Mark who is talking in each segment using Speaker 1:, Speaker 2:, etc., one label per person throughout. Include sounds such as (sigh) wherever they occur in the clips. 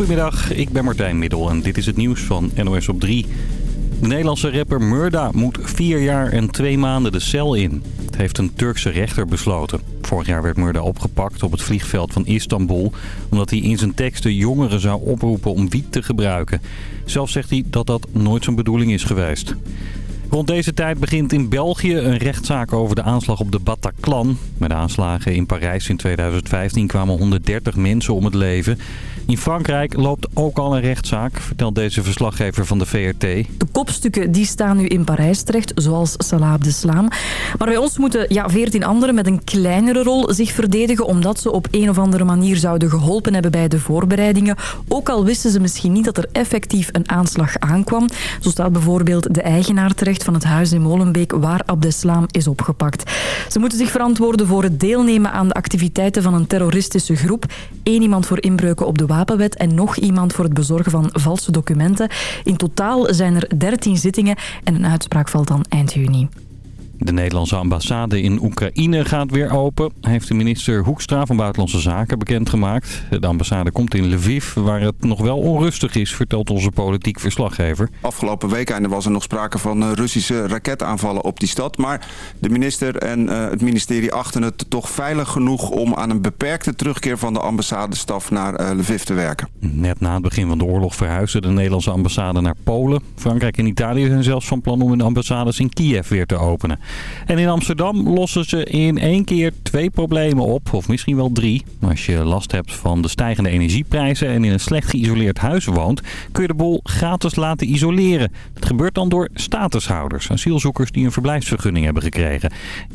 Speaker 1: Goedemiddag, ik ben Martijn Middel en dit is het nieuws van NOS op 3. De Nederlandse rapper Murda moet vier jaar en twee maanden de cel in. Het heeft een Turkse rechter besloten. Vorig jaar werd Murda opgepakt op het vliegveld van Istanbul... omdat hij in zijn teksten jongeren zou oproepen om wiet te gebruiken. Zelf zegt hij dat dat nooit zijn bedoeling is geweest. Rond deze tijd begint in België een rechtszaak over de aanslag op de Bataclan. Met aanslagen in Parijs in 2015 kwamen 130 mensen om het leven. In Frankrijk loopt ook al een rechtszaak, vertelt deze verslaggever van de VRT.
Speaker 2: De kopstukken die staan nu in Parijs terecht, zoals Salah Abdeslam. Maar bij ons moeten ja, 14 anderen met een kleinere rol zich verdedigen... omdat ze op een of andere manier zouden geholpen hebben bij de voorbereidingen. Ook al wisten ze misschien niet dat er effectief een aanslag aankwam. Zo staat bijvoorbeeld de eigenaar terecht van het huis in Molenbeek... waar Abdeslam is opgepakt. Ze moeten zich verantwoorden voor het deelnemen aan de activiteiten van een terroristische groep. Eén iemand voor inbreuken op de en nog iemand voor het bezorgen van valse documenten. In totaal zijn er 13 zittingen en een uitspraak valt dan eind juni.
Speaker 1: De Nederlandse ambassade in Oekraïne gaat weer open, heeft de minister Hoekstra van Buitenlandse Zaken bekendgemaakt. De ambassade komt in Lviv, waar het nog wel onrustig is, vertelt onze politiek verslaggever.
Speaker 3: Afgelopen weekende was er nog sprake van eh, Russische raketaanvallen op die stad. Maar de minister en uh, het ministerie achten het toch veilig genoeg om aan een beperkte terugkeer van de ambassadestaf naar uh, Lviv te werken.
Speaker 1: Net na het begin van de oorlog verhuisde de Nederlandse ambassade naar Polen. Frankrijk en Italië zijn zelfs van plan om hun ambassades in Kiev weer te openen. En in Amsterdam lossen ze in één keer twee problemen op, of misschien wel drie. Als je last hebt van de stijgende energieprijzen en in een slecht geïsoleerd huis woont, kun je de boel gratis laten isoleren. Dat gebeurt dan door statushouders, asielzoekers die een verblijfsvergunning hebben gekregen.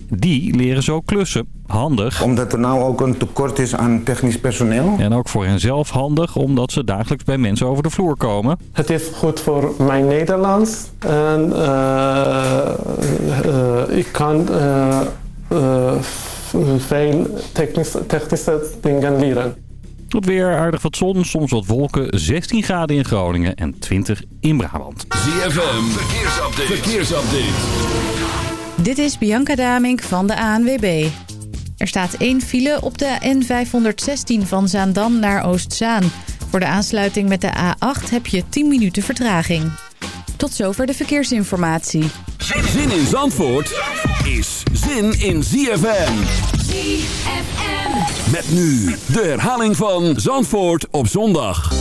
Speaker 1: Die leren zo klussen. Handig.
Speaker 4: Omdat er nou ook een tekort is aan technisch personeel.
Speaker 1: En ook voor henzelf handig, omdat ze dagelijks bij mensen over de vloer komen.
Speaker 5: Het is goed voor mijn Nederlands. En uh, uh, ik kan uh, veel technische, technische dingen leren.
Speaker 1: Het weer aardig wat zon, soms wat wolken, 16 graden in Groningen en 20 in Brabant.
Speaker 6: ZFM, verkeersupdate. verkeersupdate.
Speaker 7: Dit is Bianca Damink van de ANWB. Er staat één file op de N516 van Zaandam naar Oostzaan. Voor de aansluiting met de A8 heb je 10 minuten vertraging. Tot zover de verkeersinformatie.
Speaker 6: Zin in Zandvoort is zin in ZFM.
Speaker 8: ZFM.
Speaker 6: Met nu de herhaling van Zandvoort op zondag.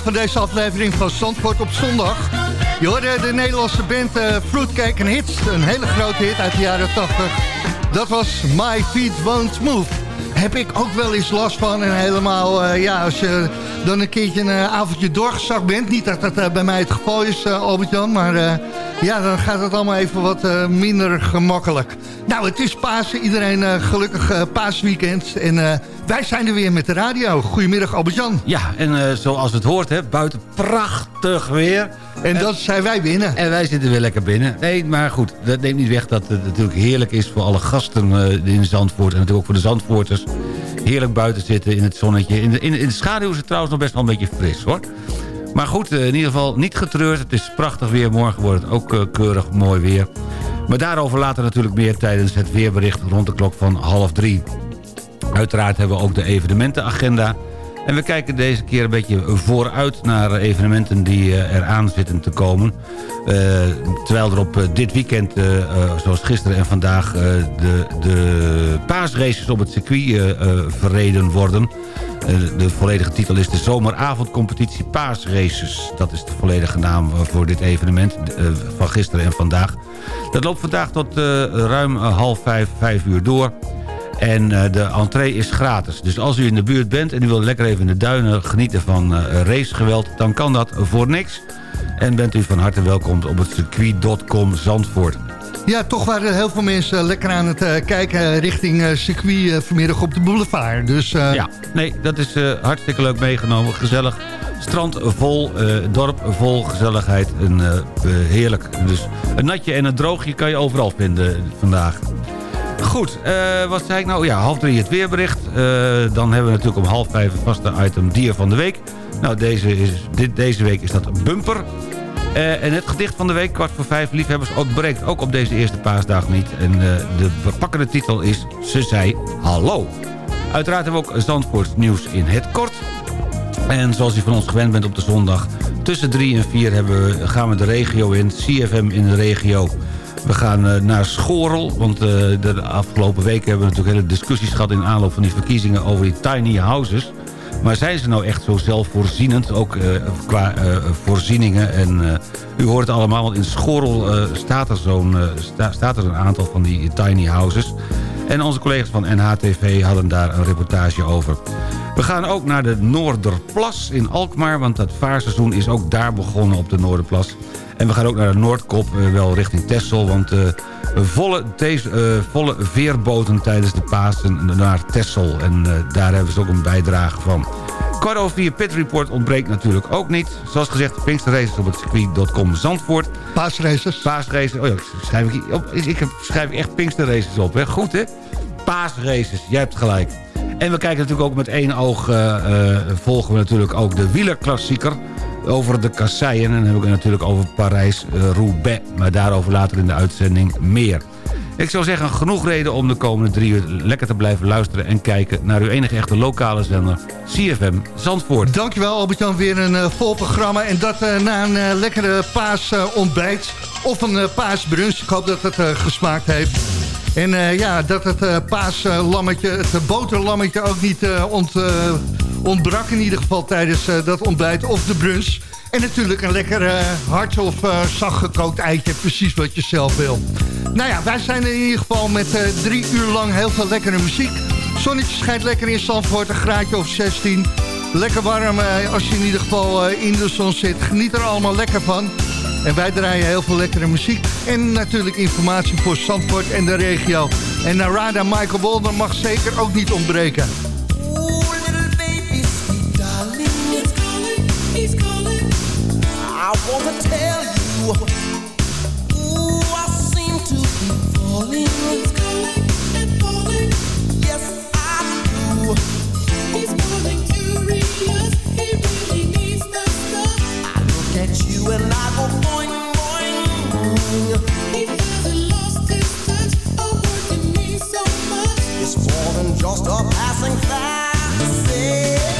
Speaker 8: Van deze aflevering van Zandvoort op zondag. Je hoorde de Nederlandse band uh, Fruitcake Hits. Een hele grote hit uit de jaren 80. Dat was My Feet Won't Move. Heb ik ook wel eens last van. En helemaal, uh, ja, als je dan een keertje een uh, avondje doorgezakt bent. Niet dat dat bij mij het geval is, Albert-Jan. Maar ja, dan gaat het allemaal even wat minder gemakkelijk. Nou, het is Pasen. Iedereen gelukkig paasweekend. En wij zijn er weer met de radio. Goedemiddag Albert-Jan.
Speaker 9: Ja, en uh, zoals het hoort, hè, buiten prachtig weer.
Speaker 8: En dat zijn wij binnen.
Speaker 9: En wij zitten weer lekker binnen. Nee, maar goed, dat neemt niet weg dat het natuurlijk heerlijk is... voor alle gasten uh, in Zandvoort en natuurlijk ook voor de Zandvoorters. Heerlijk buiten zitten in het zonnetje. In de, in, in de schaduw is het trouwens nog best wel een beetje fris, hoor. Maar goed, uh, in ieder geval niet getreurd. Het is prachtig weer. Morgen wordt het ook keurig mooi weer. Maar daarover later natuurlijk meer tijdens het weerbericht... rond de klok van half drie. Uiteraard hebben we ook de evenementenagenda. En we kijken deze keer een beetje vooruit naar evenementen die uh, eraan zitten te komen. Uh, terwijl er op uh, dit weekend, zoals gisteren en vandaag, de, de paasraces op het circuit verreden worden. de volledige titel is de zomeravondcompetitie paasraces. Dat is de volledige naam voor dit evenement van gisteren en vandaag. Dat loopt vandaag tot ruim half vijf, vijf uur door. En uh, de entree is gratis. Dus als u in de buurt bent en u wilt lekker even in de duinen genieten van uh, racegeweld... dan kan dat voor niks. En bent u van harte welkom op het circuit.com Zandvoort.
Speaker 8: Ja, toch waren heel veel mensen lekker aan het kijken richting circuit vanmiddag op de boulevard. Dus,
Speaker 9: Ja, nee, dat is hartstikke leuk meegenomen. Gezellig. Strand vol, dorp vol gezelligheid. En, heerlijk. Dus een natje en een droogje kan je overal vinden vandaag. Goed, uh, wat zei ik nou? Ja, half drie het weerbericht. Uh, dan hebben we natuurlijk om half vijf het vaste item dier van de week. Nou, deze, is, dit, deze week is dat bumper. Uh, en het gedicht van de week, kwart voor vijf, liefhebbers, ook breekt ook op deze eerste paasdag niet. En de bepakkende titel is Ze zei hallo. Uiteraard hebben we ook Zandvoorts nieuws in het kort. En zoals u van ons gewend bent op de zondag... tussen drie en vier hebben we, gaan we de regio in, CFM in de regio... We gaan uh, naar Schorel, want uh, de afgelopen weken hebben we natuurlijk hele discussies gehad... in aanloop van die verkiezingen over die tiny houses. Maar zijn ze nou echt zo zelfvoorzienend, ook uh, qua voorzieningen? En u hoort het allemaal, want in Schorel staat, er zo'n sta, staat er een aantal van die tiny houses. En onze collega's van NHTV hadden daar een reportage over. We gaan ook naar de Noorderplas in Alkmaar... want het vaarseizoen is ook daar begonnen op de Noorderplas. En we gaan ook naar de Noordkop, uh, wel richting Texel... want uh, volle, uh, volle veerboten tijdens de Pasen naar Texel. En daar hebben ze ook een bijdrage van. Kwart over vier Pit Report ontbreekt natuurlijk ook niet. Zoals gezegd, Pinksterraces op het circuit.com Zandvoort.
Speaker 8: Paasraces.
Speaker 9: Paasraces. Oh ja, schrijf ik, op, ik schrijf echt Pinksterraces op. Hè? Goed, hè? Paasraces. Jij hebt gelijk. En we kijken natuurlijk ook met één oog... volgen we natuurlijk ook de wielerklassieker over de kasseien. En dan heb ik het natuurlijk over Parijs-Roubaix. Maar daarover later in de uitzending meer. Ik zou zeggen, genoeg reden om de komende drie uur lekker te blijven luisteren... en kijken naar uw enige echte lokale zender, CFM Zandvoort.
Speaker 8: Dankjewel Albert-Jan, weer een uh, vol programma. En dat na een uh, lekkere paasontbijt of een paasbrunch. Ik hoop dat het gesmaakt heeft. En ja, dat het paaslammetje, het boterlammetje ook niet ont ontbrak in ieder geval tijdens uh, dat ontbijt of de brunch. En natuurlijk een lekker uh, hard of uh, zacht gekookt eitje, precies wat je zelf wil. Nou ja, wij zijn in ieder geval met drie uur lang heel veel lekkere muziek. Zonnetje schijnt lekker in Zandvoort, een graadje of 16. Lekker warm als je in ieder geval in de zon zit. Geniet er allemaal lekker van. En wij draaien heel veel lekkere muziek. En natuurlijk informatie voor Zandvoort en de regio. En Narada Michael Wolder mag zeker ook niet ontbreken. I wanna tell you Ooh, I seem to be falling and It's more than just a passing fantasy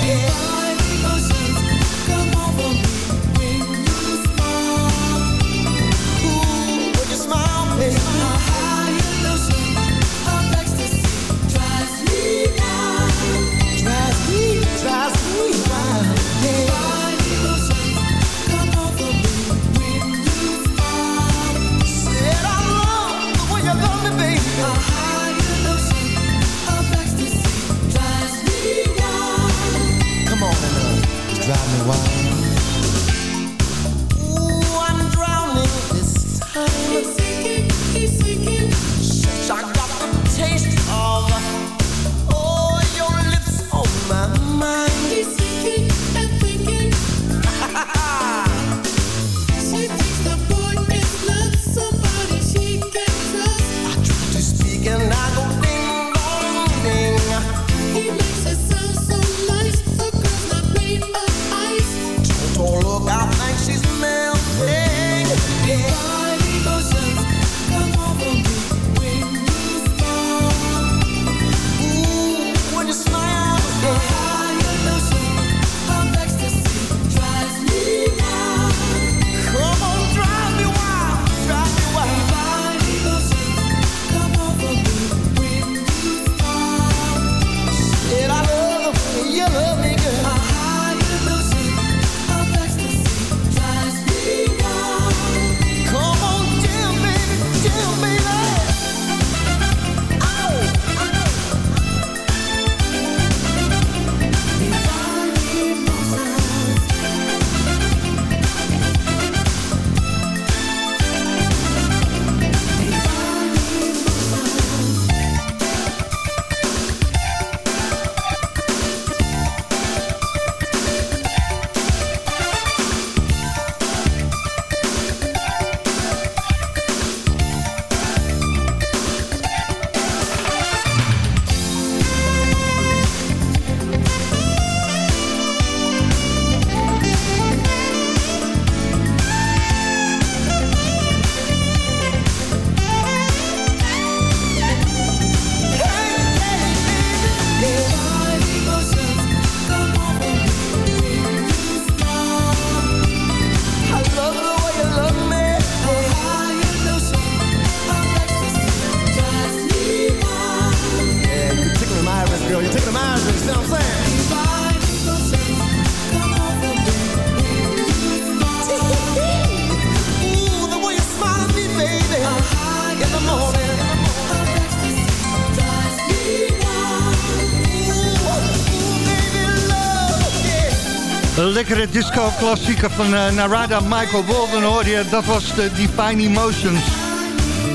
Speaker 10: lekkere disco-klassieker van uh, Narada Michael Walden hoor je. Dat was de Divine Emotions.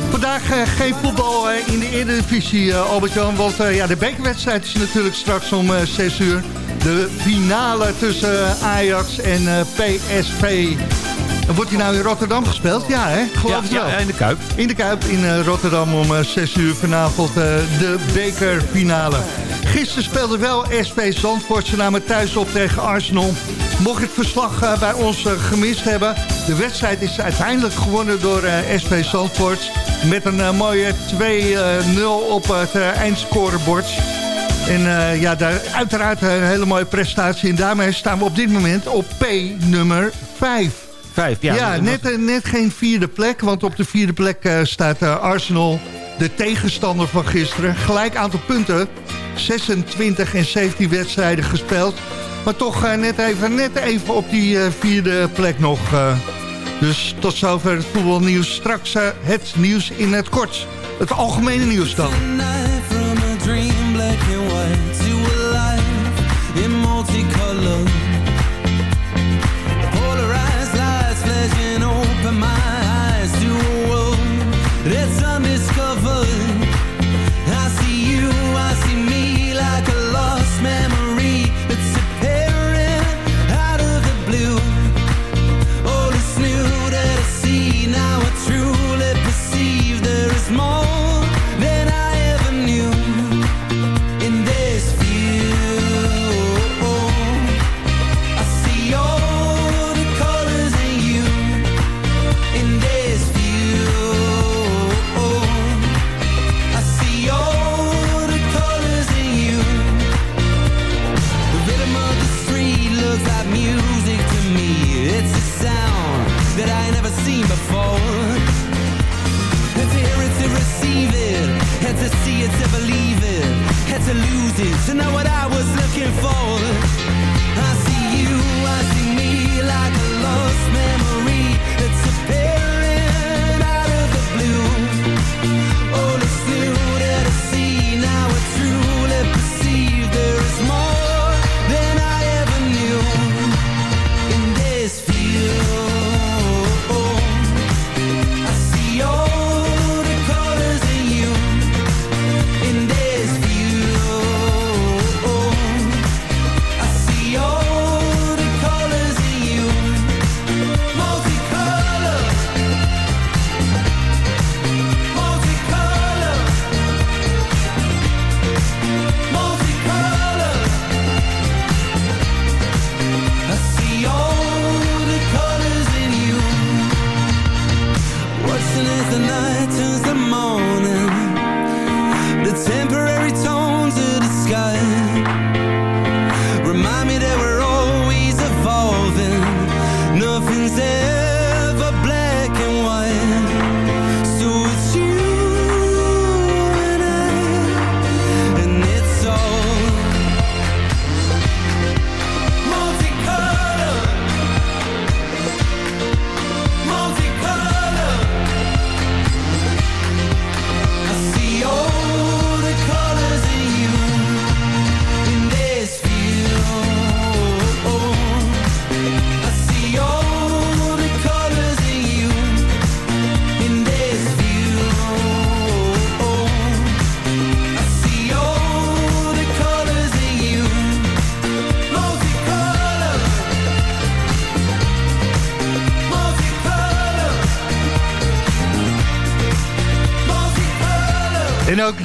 Speaker 10: Vandaag uh, geen voetbal uh, in de Eredivisie, Albert-Jan. Want ja, de bekerwedstrijd is natuurlijk straks om 6 uur. De finale tussen Ajax en PSV. Wordt hij nou in Rotterdam gespeeld? Ja, hè? Geloof
Speaker 9: ja,
Speaker 10: wel.
Speaker 9: Ja, in de Kuip.
Speaker 10: In de Kuip in Rotterdam om 6 uur vanavond de bekerfinale. Gisteren speelde wel SV Zandvoort. Ze namen thuis op tegen Arsenal. Mocht het verslag uh, bij ons uh, gemist hebben. De wedstrijd is uiteindelijk gewonnen door uh, SV Zandvoort. Met een mooie 2-0 op het eindscorebord. En ja, daar, uiteraard een hele mooie prestatie. En daarmee staan we op dit moment op P nummer 5.
Speaker 9: Vijf, ja.
Speaker 10: Ja, net, net geen vierde plek. Want op de vierde plek staat Arsenal, de tegenstander van gisteren. Gelijk aantal punten. 26 en 17 wedstrijden gespeeld. Maar toch uh, net, even, net even op die uh, vierde plek nog. Uh, dus tot zover het voetbalnieuws. Straks het nieuws in het kort. Het algemene nieuws dan.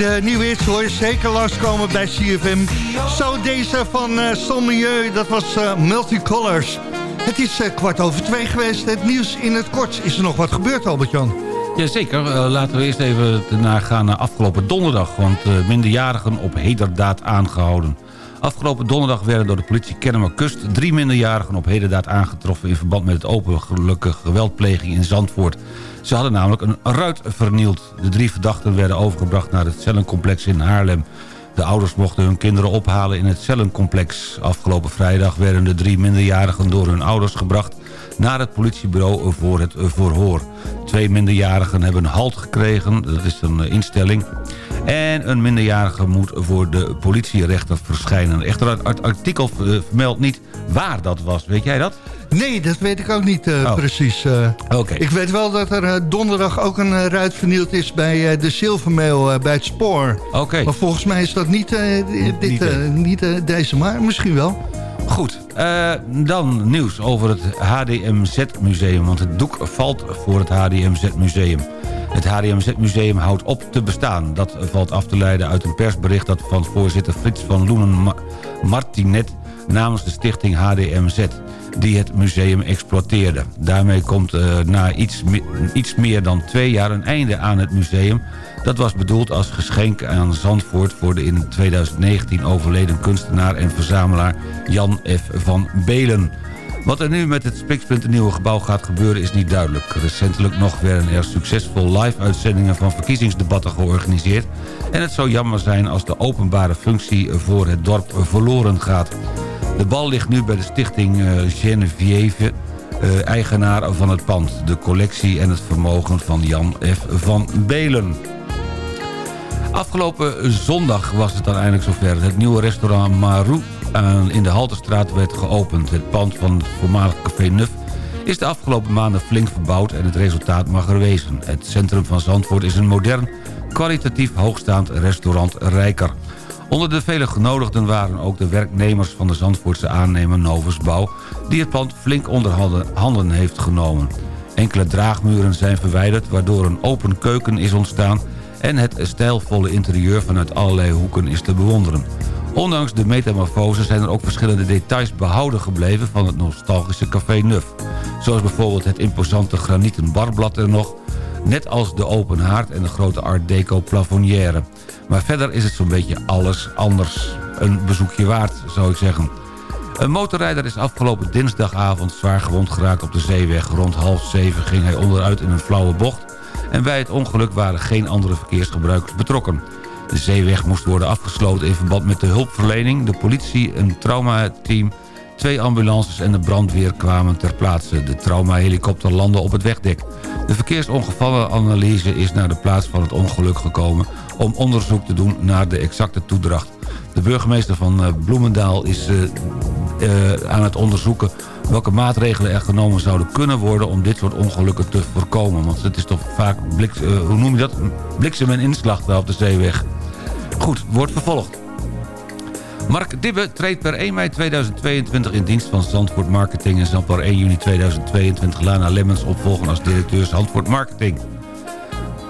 Speaker 10: De nieuwe hits hoor je zeker langskomen bij CFM. Zo deze van uh, dat was uh, Multicolors. Het is uh, kwart over twee geweest. Het nieuws in het kort. Is er nog wat gebeurd, Albert-Jan?
Speaker 9: Jazeker. Uh, laten we eerst even nagaan naar afgelopen donderdag. Want minderjarigen op hederdaad aangehouden. Afgelopen donderdag werden door de politie Kennemerkust... drie minderjarigen op hederdaad aangetroffen... in verband met het openlijke geweldpleging in Zandvoort. Ze hadden namelijk een ruit vernield. De drie verdachten werden overgebracht naar het cellencomplex in Haarlem. De ouders mochten hun kinderen ophalen in het cellencomplex. Afgelopen vrijdag werden de drie minderjarigen door hun ouders gebracht... naar het politiebureau voor het verhoor. Twee minderjarigen hebben halt gekregen, dat is een instelling... En een minderjarige moet voor de politierechter verschijnen. Echter, het artikel eh, vermeldt niet waar dat was. Weet jij dat?
Speaker 8: Nee, dat weet ik ook niet uh, precies. Uh,
Speaker 9: Oké.
Speaker 8: Ik weet wel dat er uh, donderdag ook een ruit vernield is bij de Zilvermail bij het spoor. Maar volgens mij is dat niet, dit, niet, niet deze, maar misschien wel.
Speaker 9: Goed, dan nieuws over het HDMZ-museum. Want het doek valt voor het HDMZ-museum. Het HDMZ-museum houdt op te bestaan. Dat valt af te leiden uit een persbericht dat van voorzitter Frits van Loenen Martinet namens de stichting HDMZ die het museum exploiteerde. Daarmee komt uh, na iets, iets meer dan twee jaar een einde aan het museum. Dat was bedoeld als geschenk aan Zandvoort... voor de in 2019 overleden kunstenaar en verzamelaar Jan F. van Belen. Wat er nu met het nieuwe gebouw gaat gebeuren is niet duidelijk. Recentelijk nog werden er succesvol live-uitzendingen van verkiezingsdebatten georganiseerd... en het zou jammer zijn als de openbare functie voor het dorp verloren gaat. De bal ligt nu bij de stichting uh, Genevieve, uh, eigenaar van het pand. De collectie en het vermogen van Jan F. van Belen. Afgelopen zondag was het dan eindelijk zover. Het nieuwe restaurant Maru in de Halterstraat werd geopend. Het pand van het voormalige Café Nuf is de afgelopen maanden flink verbouwd en het resultaat mag er wezen. Het centrum van Zandvoort is een modern, kwalitatief hoogstaand restaurant Rijker. Onder de vele genodigden waren ook de werknemers van de Zandvoortse aannemer Novus Bouw... die het pand flink onder handen heeft genomen. Enkele draagmuren zijn verwijderd waardoor een open keuken is ontstaan... en het stijlvolle interieur vanuit allerlei hoeken is te bewonderen. Ondanks de metamorfose zijn er ook verschillende details behouden gebleven... van het nostalgische Café Nuf. Zoals bijvoorbeeld het imposante granieten barblad er nog... net als de open haard en de grote art deco plafonnière. Maar verder is het zo'n beetje alles anders. Een bezoekje waard, zou ik zeggen. Een motorrijder is afgelopen dinsdagavond zwaar gewond geraakt op de zeeweg. Rond half zeven ging hij onderuit in een flauwe bocht... en bij het ongeluk waren geen andere verkeersgebruikers betrokken. De zeeweg moest worden afgesloten in verband met de hulpverlening... de politie, een traumateam, twee ambulances en de brandweer kwamen ter plaatse. De traumahelikopter landde op het wegdek. De verkeersongevallenanalyse is naar de plaats van het ongeluk gekomen om onderzoek te doen naar de exacte toedracht. De burgemeester van eh, Bloemendaal is uh, uh, aan het onderzoeken welke maatregelen er genomen zouden kunnen worden om dit soort ongelukken te voorkomen. Want het is toch vaak, bliks, hoe noem je dat, bliksem en inslag daar op de zeeweg. Goed, wordt vervolgd. Mark Dibbe treedt per 1 mei 2022 in dienst van Zandvoort Marketing... en zal per 1 juni 2022 Lana Lemmens opvolgen als directeur Zandvoort Marketing.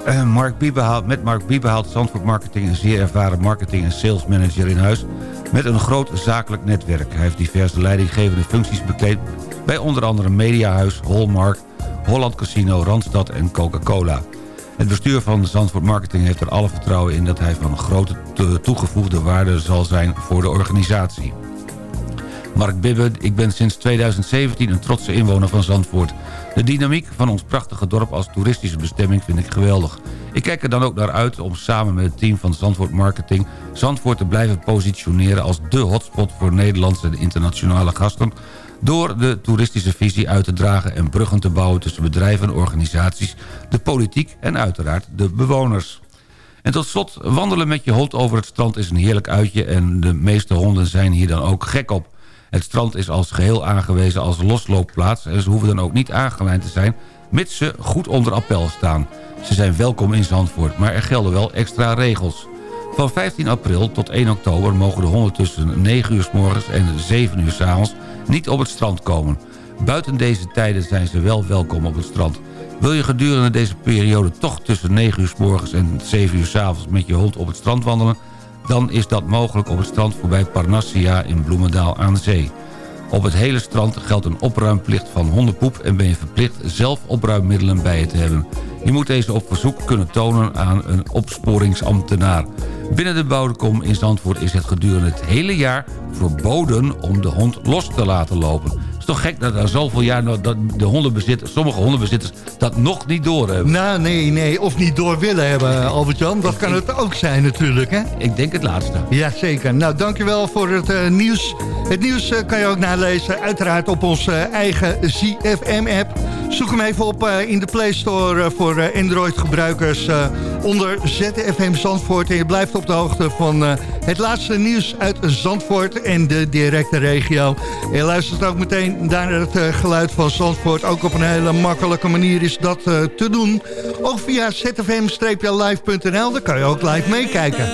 Speaker 9: Uh, Mark Biebehaalt, met Mark Biebehaalt Zandvoort Marketing... een zeer ervaren marketing- en sales manager in huis... met een groot zakelijk netwerk. Hij heeft diverse leidinggevende functies bekleed... bij onder andere Mediahuis, Hallmark, Holland Casino, Randstad en Coca-Cola. Het bestuur van Zandvoort Marketing heeft er alle vertrouwen in... dat hij van grote toegevoegde waarde zal zijn voor de organisatie. Mark Bibbe, ik ben sinds 2017 een trotse inwoner van Zandvoort. De dynamiek van ons prachtige dorp als toeristische bestemming vind ik geweldig. Ik kijk er dan ook naar uit om samen met het team van Zandvoort Marketing... Zandvoort te blijven positioneren als de hotspot voor Nederlandse en internationale gasten... door de toeristische visie uit te dragen en bruggen te bouwen tussen bedrijven en organisaties... de politiek en uiteraard de bewoners. En tot slot, wandelen met je hond over het strand is een heerlijk uitje... en de meeste honden zijn hier dan ook gek op. Het strand is als geheel aangewezen als losloopplaats... en ze hoeven dan ook niet aangelijnd te zijn... mits ze goed onder appel staan. Ze zijn welkom in Zandvoort, maar er gelden wel extra regels. Van 15 april tot 1 oktober mogen de honden tussen 9 uur s morgens en 7 uur s avonds niet op het strand komen. Buiten deze tijden zijn ze wel welkom op het strand. Wil je gedurende deze periode toch tussen 9 uur s morgens en 7 uur s avonds met je hond op het strand wandelen dan is dat mogelijk op het strand voorbij Parnassia in Bloemendaal aan zee. Op het hele strand geldt een opruimplicht van hondenpoep... en ben je verplicht zelf opruimmiddelen bij je te hebben. Je moet deze op verzoek kunnen tonen aan een opsporingsambtenaar. Binnen de bouwkom in Zandvoort is het gedurende het hele jaar verboden om de hond los te laten lopen is toch gek dat na zoveel jaar dat de hondenbezitters, sommige hondenbezitters dat nog niet door hebben.
Speaker 8: Nou, nee, nee. Of niet door willen hebben, (laughs) Albert-Jan. Dat kan het ook zijn natuurlijk, hè?
Speaker 9: Ik denk het laatste.
Speaker 8: Jazeker. Nou, dankjewel voor het eh, nieuws. Het nieuws eh, kan je ook nalezen, uiteraard op onze eh, eigen ZFM-app. Zoek hem even op in de Play Store voor Android-gebruikers
Speaker 11: onder ZFM Zandvoort. En je blijft op de hoogte van het laatste nieuws uit Zandvoort en de directe regio. En je luistert ook meteen en daar het eh, geluid van Zandvoort ook op een hele makkelijke manier is dat eh, te doen. Ook via zfm-live.nl, daar kan je ook live meekijken.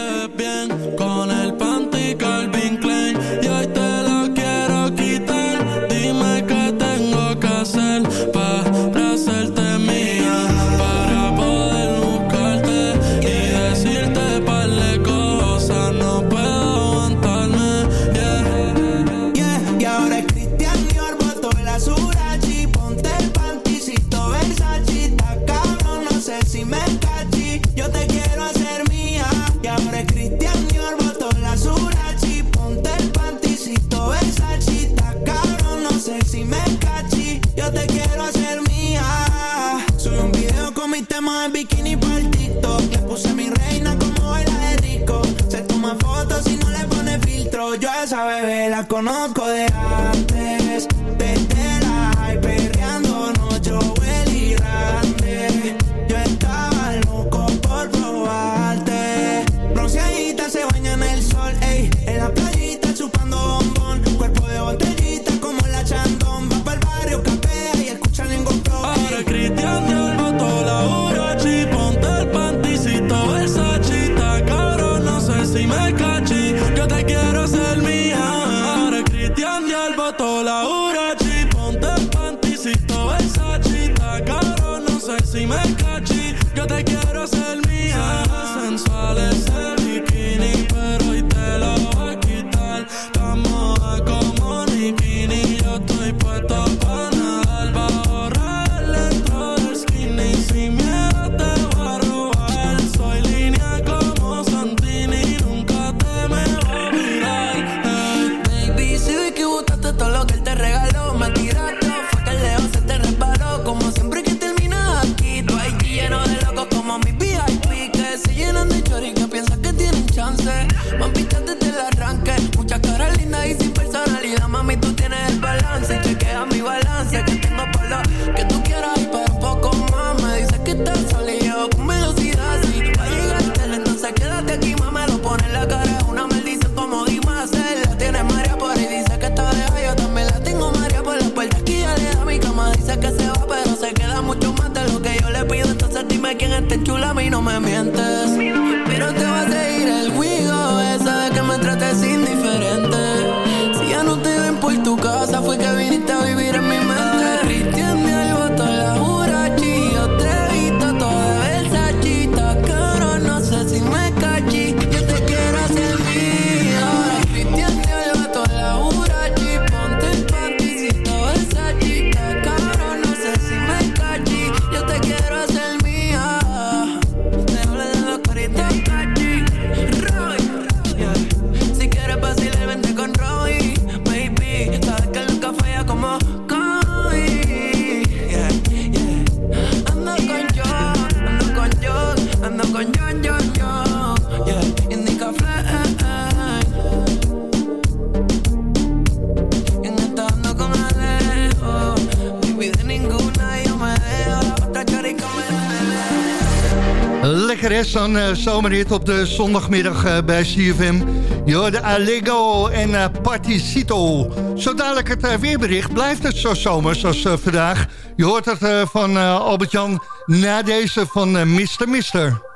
Speaker 11: van uh, eh, Zomerhit op de zondagmiddag uh, bij CFM. de Allego en uh, Particito. Zo dadelijk het weerbericht. Blijft het zo zomers als vandaag? Je hoort het van Albert-Jan na deze van Mister
Speaker 12: Mister.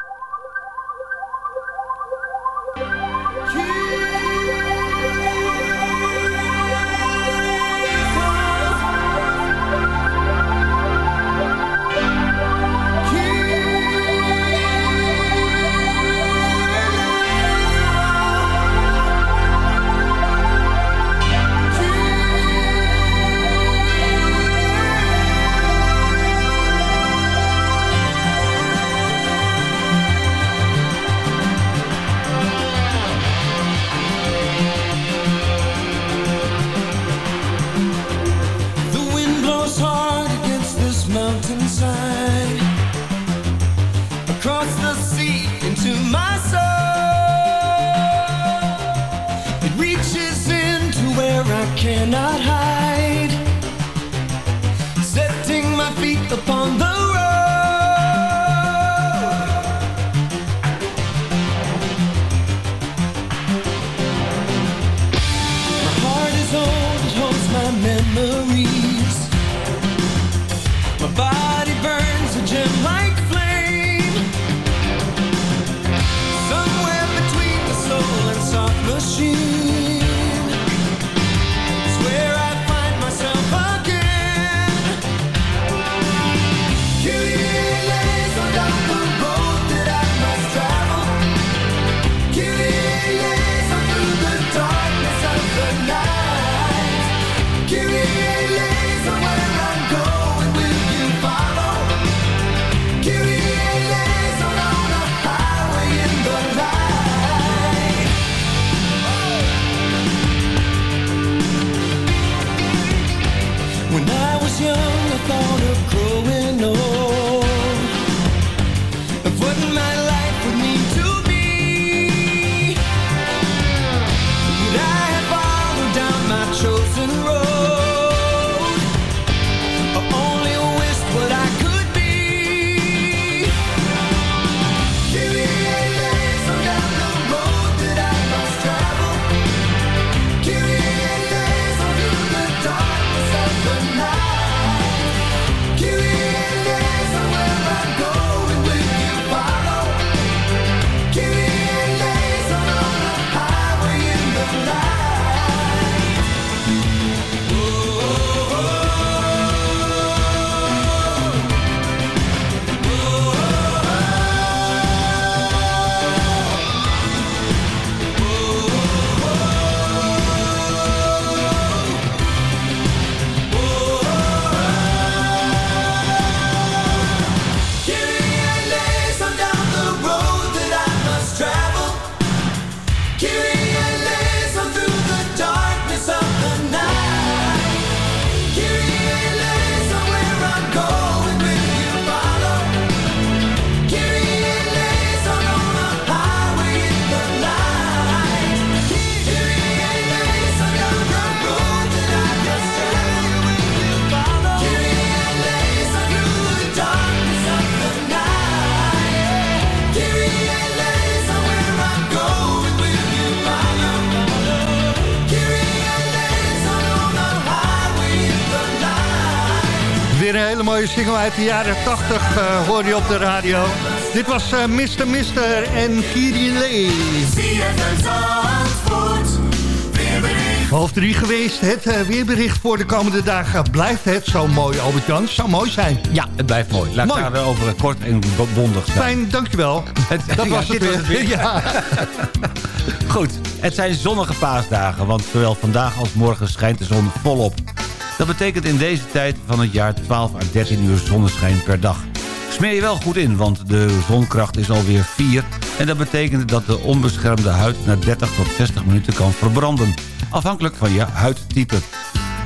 Speaker 12: Mooie single uit de jaren 80 uh, hoor je op de radio. Dit was uh, Mr. Mister en Kiri Lee. Half drie geweest. Het uh, weerbericht voor de komende dagen. Blijft het zo mooi, Albert-Jan? Zou mooi zijn.
Speaker 9: Ja, het blijft mooi. Laat mooi. daar wel over kort en bondig zijn.
Speaker 12: Fijn, dankjewel. (laughs) Het, dat
Speaker 9: ja,
Speaker 12: was het weer.
Speaker 9: Was het weer. Ja. Goed, het zijn zonnige paasdagen, want zowel vandaag als morgen schijnt de zon volop. Dat betekent in deze tijd van het jaar 12 à 13 uur zonneschijn per dag. Smeer je wel goed in, want de zonkracht is alweer 4... en dat betekent dat de onbeschermde huid na 30 tot 60 minuten kan verbranden. Afhankelijk van je huidtype.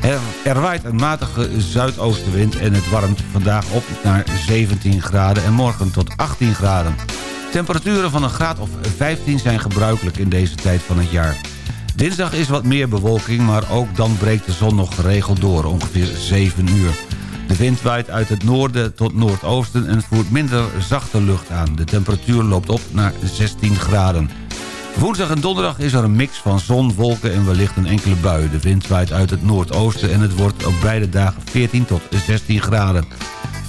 Speaker 9: Er, er waait een matige zuidoostenwind en het warmt vandaag op naar 17 graden... en morgen tot 18 graden. Temperaturen van een graad of 15 zijn gebruikelijk in deze tijd van het jaar. Dinsdag is wat meer bewolking, maar ook dan breekt de zon nog geregeld door, ongeveer 7 uur. De wind waait uit het noorden tot noordoosten en voert minder zachte lucht aan. De temperatuur loopt op naar 16 graden. Woensdag en donderdag is er een mix van zon, wolken en wellicht een enkele bui. De wind waait uit het noordoosten en het wordt op beide dagen 14 tot 16 graden.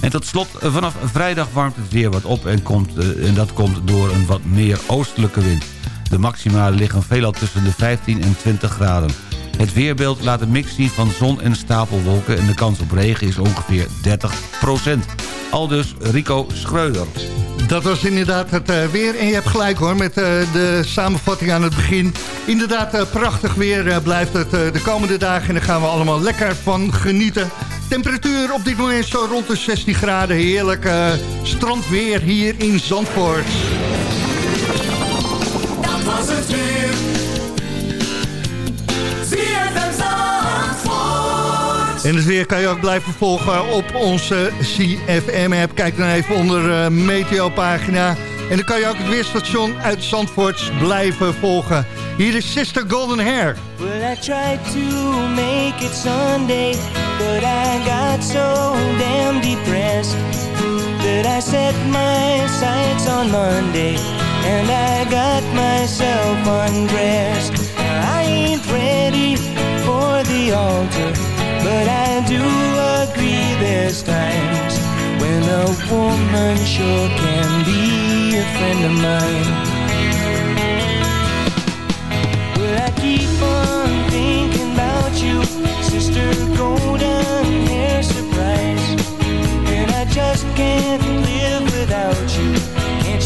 Speaker 9: En tot slot, vanaf vrijdag warmt het weer wat op en, komt, en dat komt door een wat meer oostelijke wind. De maxima liggen veelal tussen de 15 en 20 graden. Het weerbeeld laat een mix zien van zon en stapelwolken... en de kans op regen is ongeveer 30% Aldus Rico Schreuder.
Speaker 12: Dat was inderdaad het uh, weer. En je hebt gelijk hoor, met uh, de samenvatting aan het begin. Inderdaad, uh, prachtig weer blijft het de komende dagen. En daar gaan we allemaal lekker van genieten. Temperatuur op dit moment zo rond de 16 graden. Heerlijk strandweer hier in Zandvoort. Was het weer. En het weer kan je ook blijven volgen op onze CFM-app. Kijk dan even onder uh, Meteo-pagina. En dan kan je ook het weerstation uit Zandvoort blijven volgen. Hier is Sister Golden Hair. Well, I tried to make it Sunday, but I got so damn depressed. That I set my sights on Monday, and I got myself undressed. I ain't ready for the altar. But I do agree there's times when a woman sure can be a friend of mine. Well, I keep on thinking about you, sister golden hair surprise. And I just can't live without you.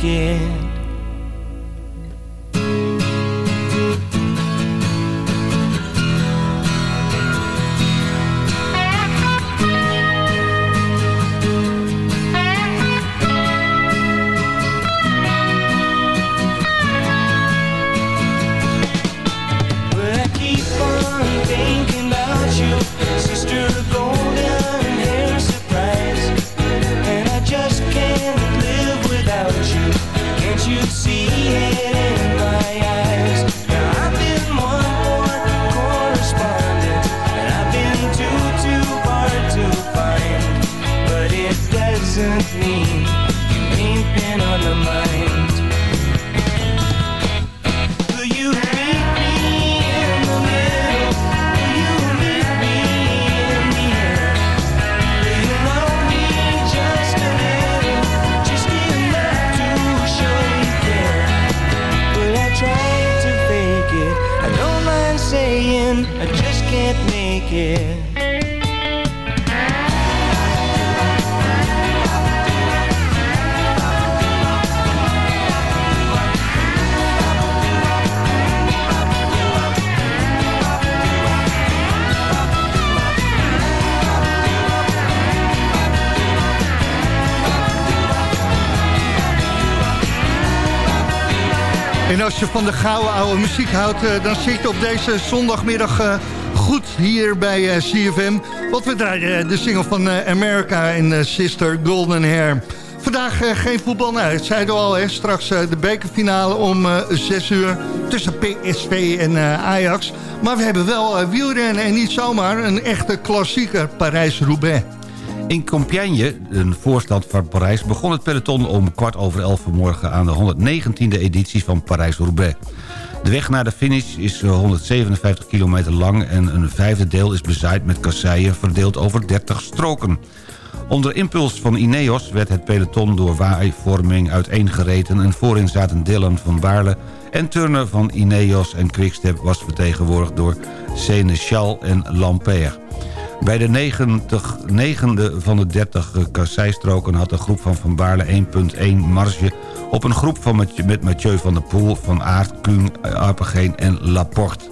Speaker 8: again. Je van de gouden oude muziek houdt... eh, dan zit je op deze zondagmiddag eh, goed hier bij eh, CFM. Want we draaien de single van America en Sister Golden Hair. Vandaag geen voetbal. Nou, het zeiden we al, hè, straks de bekerfinale om eh 6 uur... tussen PSV en Ajax. Maar we hebben wel wielrennen en niet zomaar een echte klassieker Parijs-Roubaix.
Speaker 9: In Compiègne, een voorstad van Parijs... begon het peloton om kwart over elf vanmorgen... aan de 119e editie van Parijs-Roubaix. De weg naar de finish is eh, 157 kilometer lang... en een vijfde deel is bezaaid met kasseien... verdeeld over 30 stroken. Onder impuls van Ineos werd het peloton door waaivorming uiteengereten... en voorin zaten Dylan van Baarle en turner van Ineos en Quickstep... was vertegenwoordigd door Seneschal en Lampaert. Bij de 90, negende van de 30 kasseistroken had de groep van Van Baarle 1.1 marge... op een groep van met Mathieu van der Poel, Van Aert, Kuhn, Arpegeen en Laporte.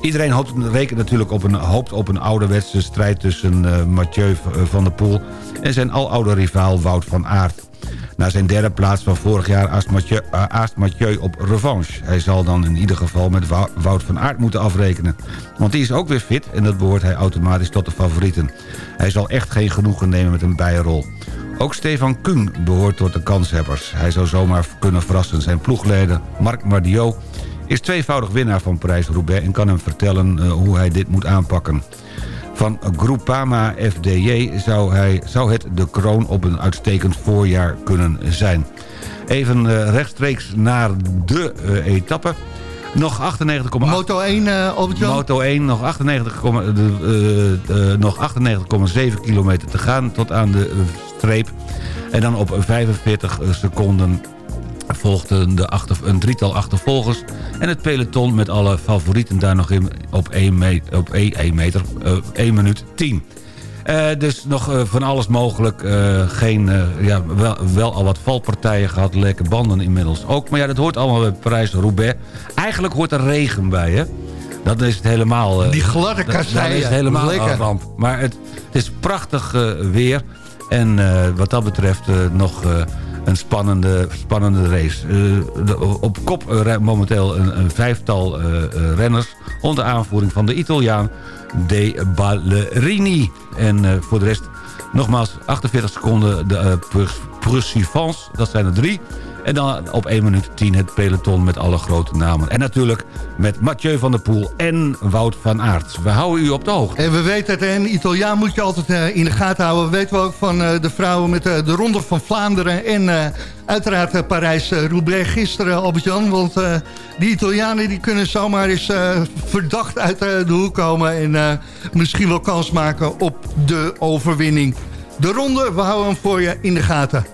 Speaker 9: Iedereen hoopt, rekent natuurlijk op een, hoopt op een ouderwetse strijd tussen eh, Mathieu van der Poel... en zijn aloude rivaal Wout van Aert. Na zijn derde plaats van vorig jaar aast Mathieu, eh, Mathieu op revanche. Hij zal dan in ieder geval met Wou- Wout van Aert moeten afrekenen. Want die is ook weer fit en dat behoort hij automatisch tot de favorieten. Hij zal echt geen genoegen nemen met een bijrol. Ook Stefan Kung behoort tot de kanshebbers. Hij zou zomaar kunnen verrassen. Zijn ploegleider Marc Mardiot is tweevoudig winnaar van Parijs-Roubaix... en kan hem vertellen eh, hoe hij dit moet aanpakken. Van Groupama FDJ zou, hij, zou het de kroon op een uitstekend voorjaar kunnen zijn. Even eh, rechtstreeks naar de eh, etappe. Nog 98,8...
Speaker 8: Moto 1, eh Albert-Jan?
Speaker 9: Moto 1, nog 98,7 de, eh, nog 98,7 kilometer te gaan tot aan de streep. En dan op 45 seconden volgden de achter, een drietal achtervolgers... en het peloton met alle favorieten daar nog in op 1, me, op 1, 1 meter, eh 1 minuut 10. Eh, dus nog eh, van alles mogelijk. Geen, ja, wel, wel al wat valpartijen gehad, lekke banden inmiddels ook. Maar ja, dat hoort allemaal bij Parijs-Roubaix. Eigenlijk hoort er regen bij, hè? Dat is het helemaal...
Speaker 8: Die gladde
Speaker 9: dat-
Speaker 8: kasseien.
Speaker 9: is het helemaal
Speaker 8: Lekker.
Speaker 9: een ramp. Maar het, het is prachtig weer. En wat dat betreft nog een spannende, spannende race. Eh, op kop eh, momenteel een, een vijftal eh, renners... onder aanvoering van de Italiaan De Ballerini. En voor de rest nogmaals 48 seconden de uh, Pursuivants. Dat zijn er drie. En dan op 1 minuut 10 het peloton met alle grote namen. En natuurlijk met Mathieu van der Poel en Wout van Aert. We houden u op de hoogte.
Speaker 8: En we weten het, en Italiaan moet je altijd eh, in de gaten houden. Weten we ook van eh, de vrouwen met eh, de Ronde van Vlaanderen... en uiteraard Parijs-Roubaix gisteren, Albert-Jan. Want die Italianen die kunnen zomaar eens verdacht uit de hoek komen... en misschien wel kans maken op de overwinning. De ronde, we houden hem voor je in de gaten.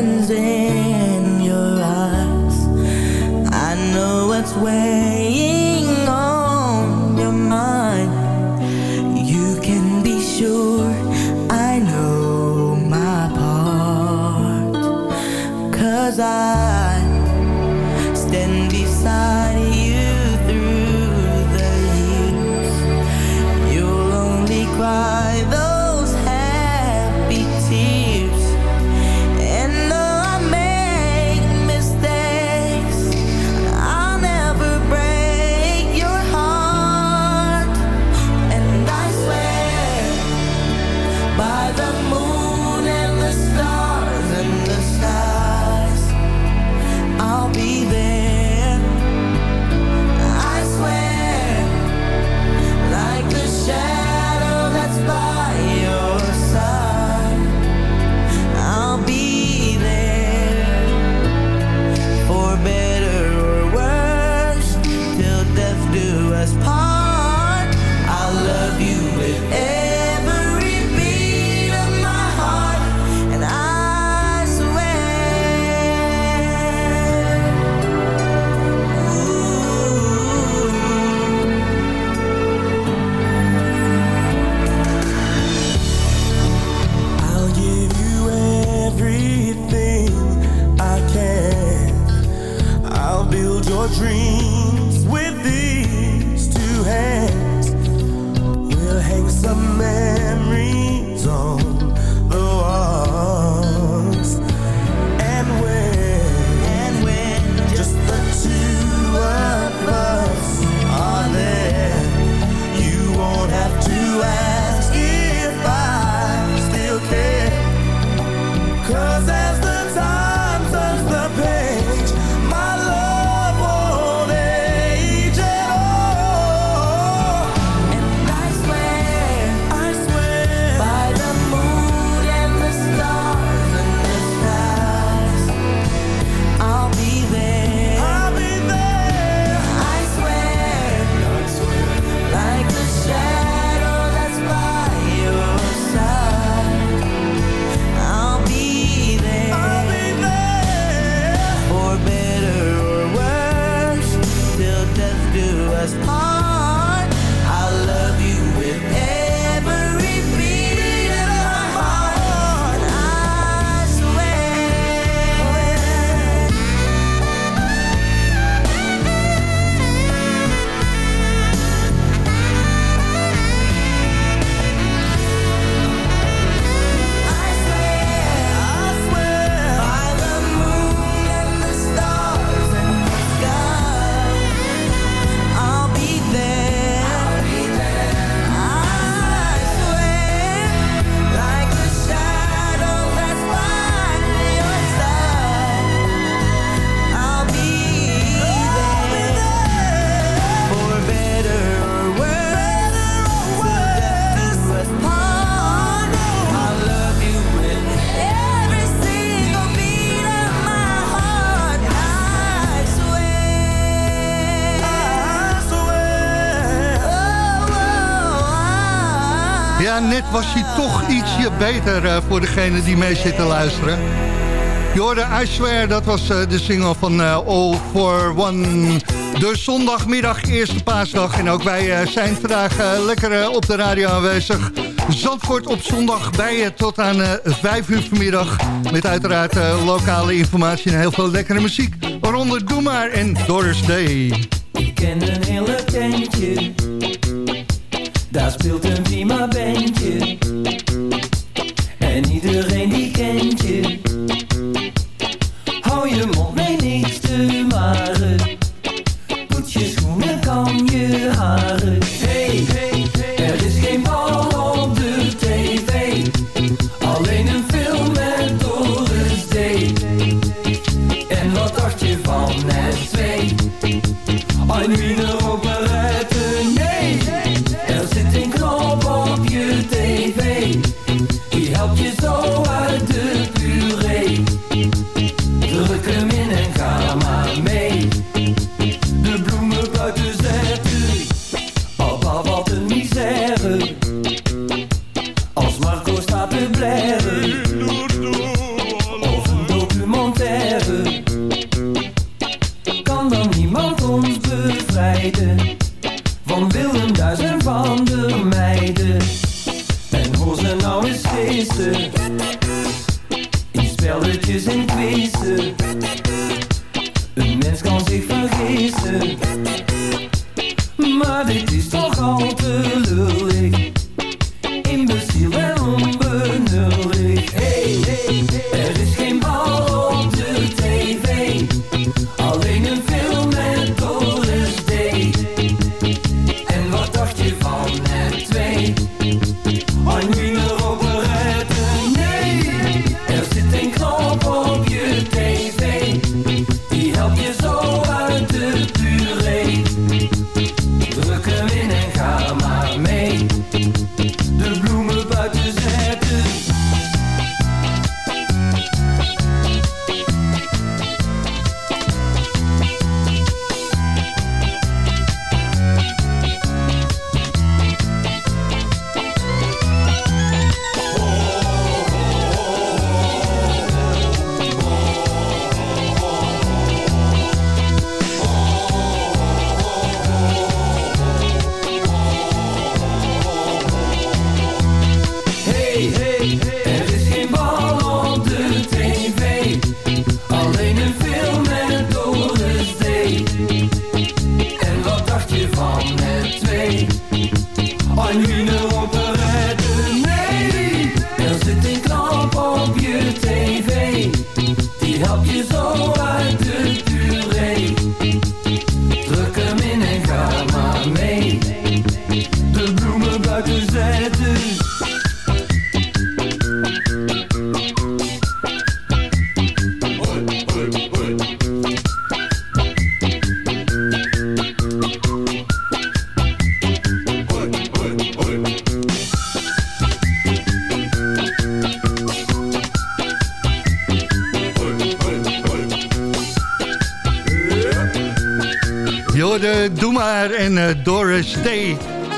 Speaker 8: was hij toch ietsje beter eh, voor degene die mee zit te luisteren. Jorde, I swear, dat was eh, de single van eh, All For One. De zondagmiddag, eerste paasdag. En ook wij zijn vandaag lekker op de radio aanwezig. Zandvoort op zondag bij je tot aan 5 uur vanmiddag. Met uiteraard lokale informatie en heel veel lekkere muziek. Waaronder Doe Maar en Doris Day.
Speaker 13: Ik ken een hele tentje daar speelt een prima bandje.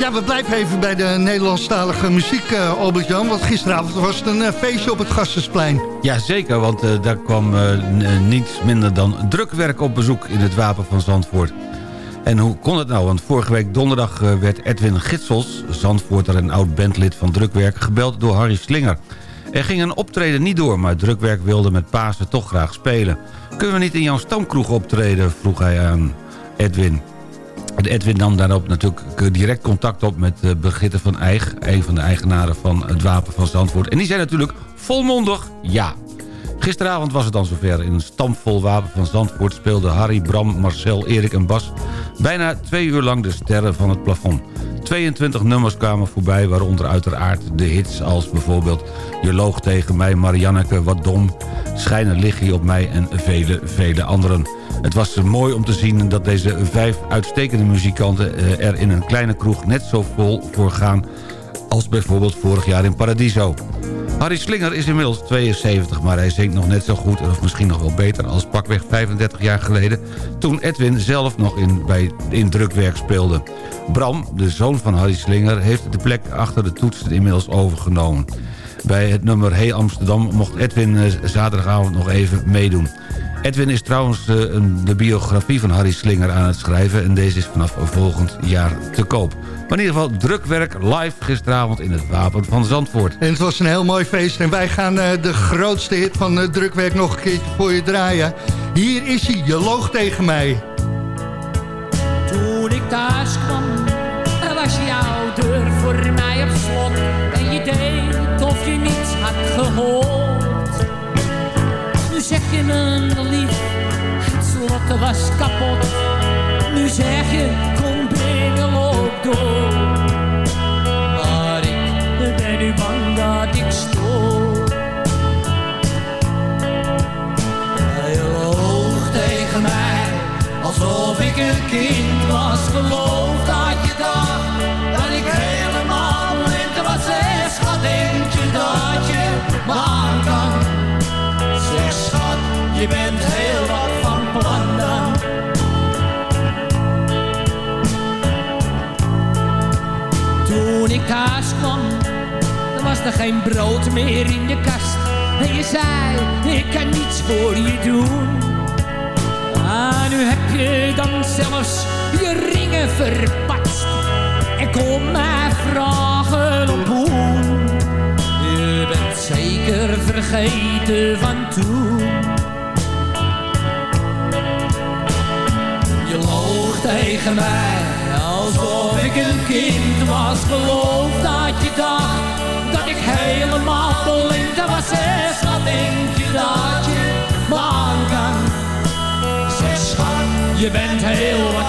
Speaker 8: Ja, we blijven even bij de Nederlandstalige muziek, uh, Albert-Jan. Want gisteravond was het een uh, feestje op het Gastensplein.
Speaker 9: Ja, zeker, want uh, daar kwam niets minder dan drukwerk op bezoek in het Wapen van Zandvoort. En hoe kon het nou? Want vorige week donderdag werd Edwin Gitsels... Zandvoorter en oud-bandlid van Drukwerk... gebeld door Harry Slinger. Er ging een optreden niet door, maar Drukwerk wilde met Pasen toch graag spelen. Kunnen we niet in jouw stamkroeg optreden? vroeg hij aan Edwin. Edwin nam daarop natuurlijk direct contact op met Brigitte van Eijk... een van de eigenaren van het Wapen van Zandvoort. En die zei natuurlijk volmondig ja. Gisteravond was het dan zover. In een stampvol Wapen van Zandvoort speelden Harry, Bram, Marcel, Erik en Bas... bijna twee uur lang de sterren van het plafond. 22 nummers kwamen voorbij, waaronder uiteraard de hits als bijvoorbeeld... Je loog tegen mij, Marianneke, wat dom, Schijnen liggie op mij en vele, vele anderen. Het was mooi om te zien dat deze vijf uitstekende muzikanten eh, er in een kleine kroeg net zo vol voor gaan als bijvoorbeeld vorig jaar in Paradiso. Harry Slinger is inmiddels 72, maar hij zingt nog net zo goed... of misschien nog wel beter als pakweg 35 jaar geleden... toen Edwin zelf nog in, bij, in drukwerk speelde. Bram, de zoon van Harry Slinger... heeft de plek achter de toetsen inmiddels overgenomen. Bij het nummer Hey Amsterdam mocht Edwin eh, zaterdagavond nog even meedoen. Edwin is trouwens uh, de biografie van Harry Slinger aan het schrijven... en deze is vanaf volgend jaar te koop. Maar in ieder geval drukwerk live gisteravond in het Wapen van Zandvoort.
Speaker 8: En het was een heel mooi feest. En wij gaan uh, de grootste hit van uh, drukwerk nog een keertje voor je draaien. Hier is hij, je loog tegen mij.
Speaker 14: Toen ik thuis kwam, was jouw deur voor mij op slot. En je deed of je niets had gehoord. Je me lief, het slot was kapot. Nu zeg je, kom binnen, loop door. Maar ik ben nu bang dat ik stoor. Hij loog tegen mij, alsof ik een kind was. Geloof dat je dacht, dat ik helemaal blind was. Schat, denk je dat je me je bent heel wat van plan dan. Toen ik thuis kwam, was er geen brood meer in de kast. En je zei, ik kan niets voor je doen. Ah, nu heb je dan zelfs je ringen verpatst. En kom mij vragen op hoe. Je bent zeker vergeten van toen. Tegen mij alsof ik een kind was. Geloof dat je dacht dat ik helemaal blind was. Zeg, wat denk je dat je me aan kan? Zeg, schat, je bent heel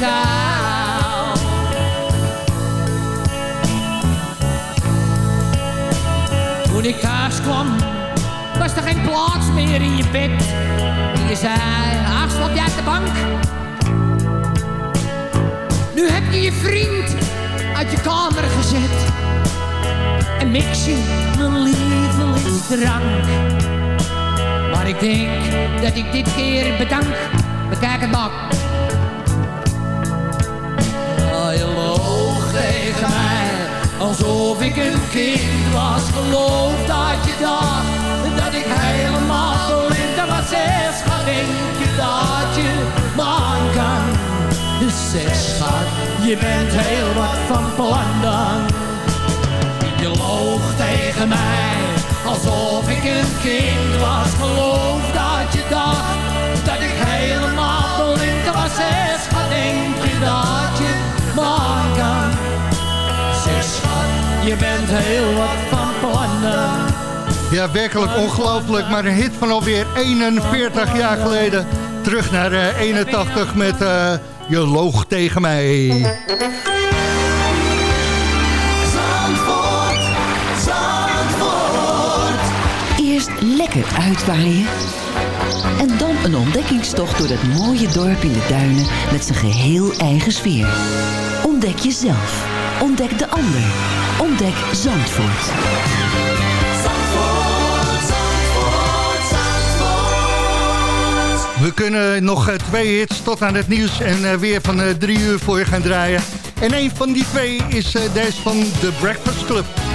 Speaker 14: kou. Toen ik thuis kwam, was er geen plaats meer in je bed. Je zei, ach, slaap jij op de bank? Nu heb je je vriend uit je kamer gezet. En mix je mijn lievelingsdrank. Maar ik denk dat ik dit keer bedank. Bekijk het maar. Tegen alsof ik een kind was. Geloof dat je dacht dat ik helemaal blind was. Zeg, schat, denk je dat je me aan kan? Dus zeg, je bent heel wat van plan dan. Je loog tegen mij, alsof ik een kind was. Geloof dat je dacht dat ik helemaal blind was. Zeg, schat, denk je dat je me je bent heel wat van plannen.
Speaker 8: Ja, werkelijk ongelooflijk, maar een hit van alweer 41 jaar geleden. Terug naar eh, 81 met eh, Je loog tegen mij.
Speaker 13: Zandvoort, Zandvoort.
Speaker 15: Eerst lekker uitwaaien. En dan een ontdekkingstocht door dat mooie dorp in de duinen met zijn geheel eigen sfeer. Ontdek jezelf. Ontdek de ander. Ontdek Zandvoort.
Speaker 16: We kunnen nog eh, twee hits tot aan het nieuws en eh, weer van eh, drie uur voor je gaan draaien. En een van die twee is deze van The Breakfast Club.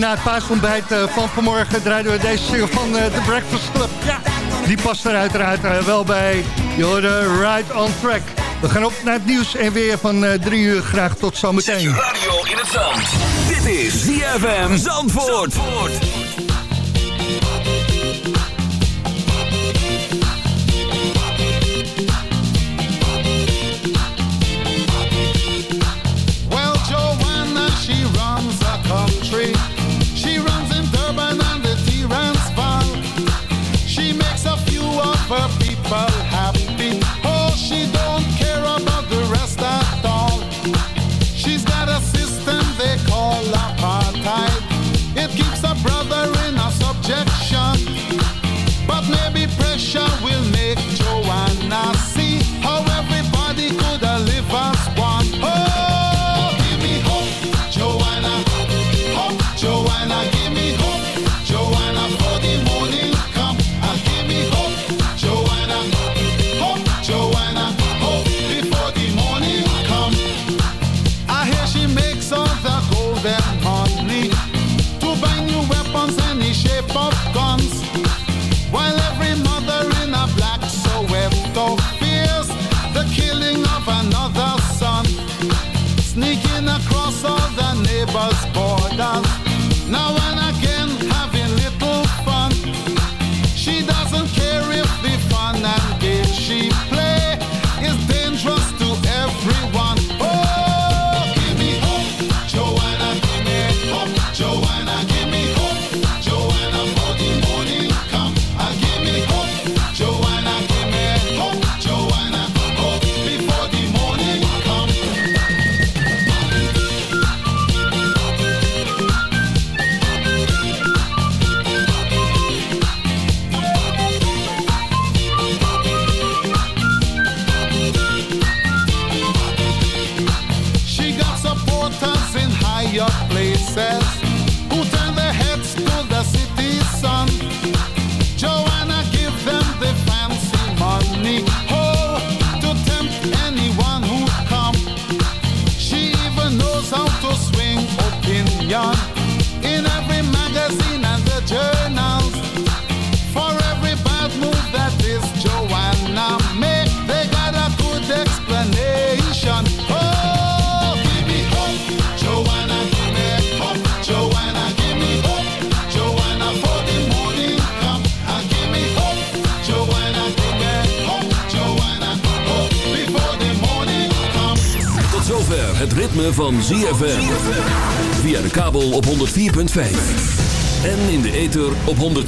Speaker 16: Na het paasontbijt uh, van vanmorgen draaiden we deze single van uh, The Breakfast Club. Die past er uiteraard uh, wel bij. Je hoorde Right on Track. We gaan op naar het nieuws en weer van drie uur. Graag tot zometeen.
Speaker 17: radio in het zand. Dit is ZFM. Zandvoort.